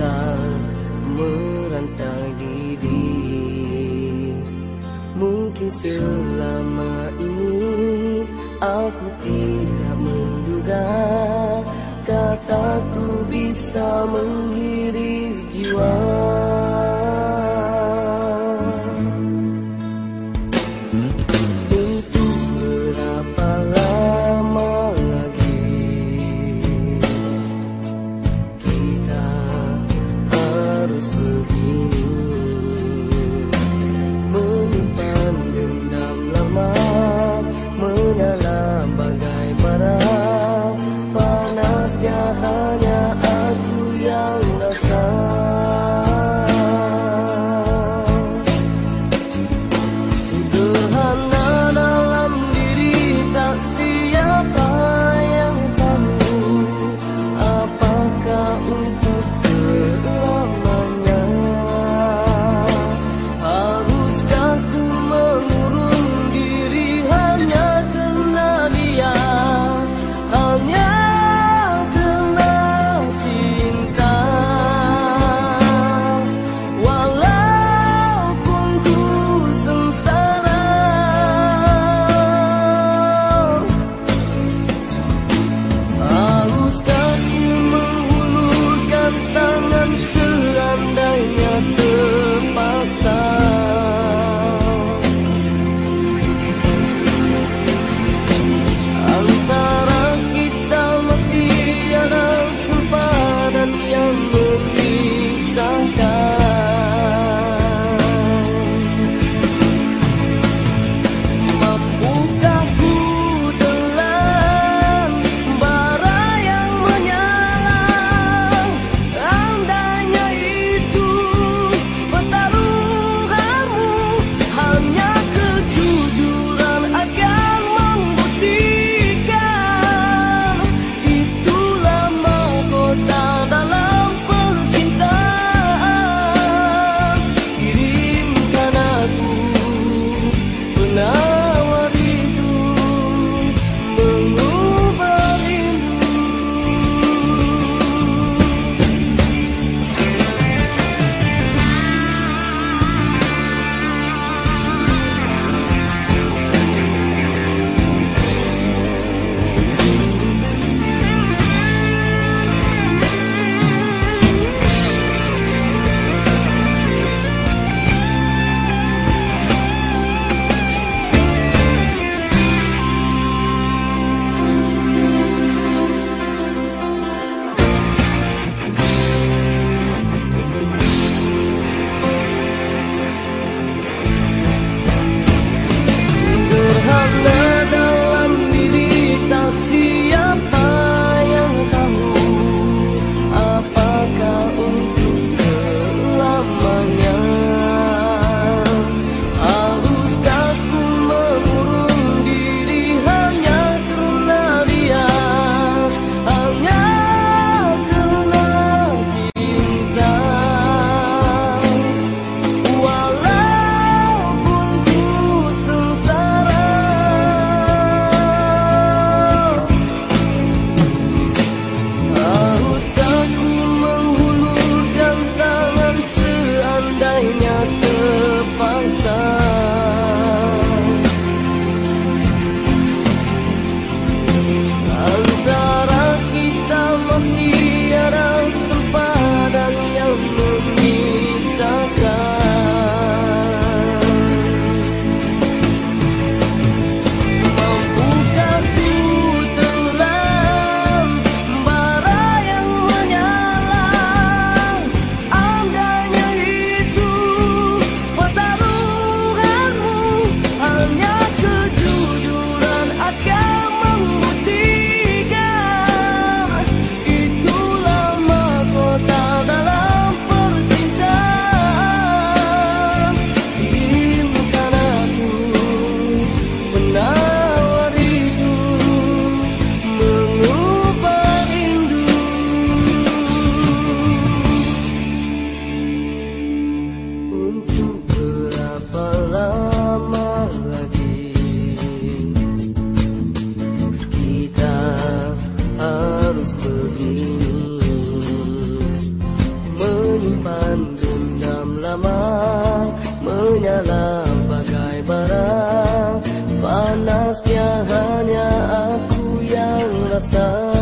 Sesal merantau diri. Mungkin selama ini Aku tidak menduga Kataku bisa menghiris jiwa was forgiven. Menyala bagai bara Panasnya hanya aku yang rasa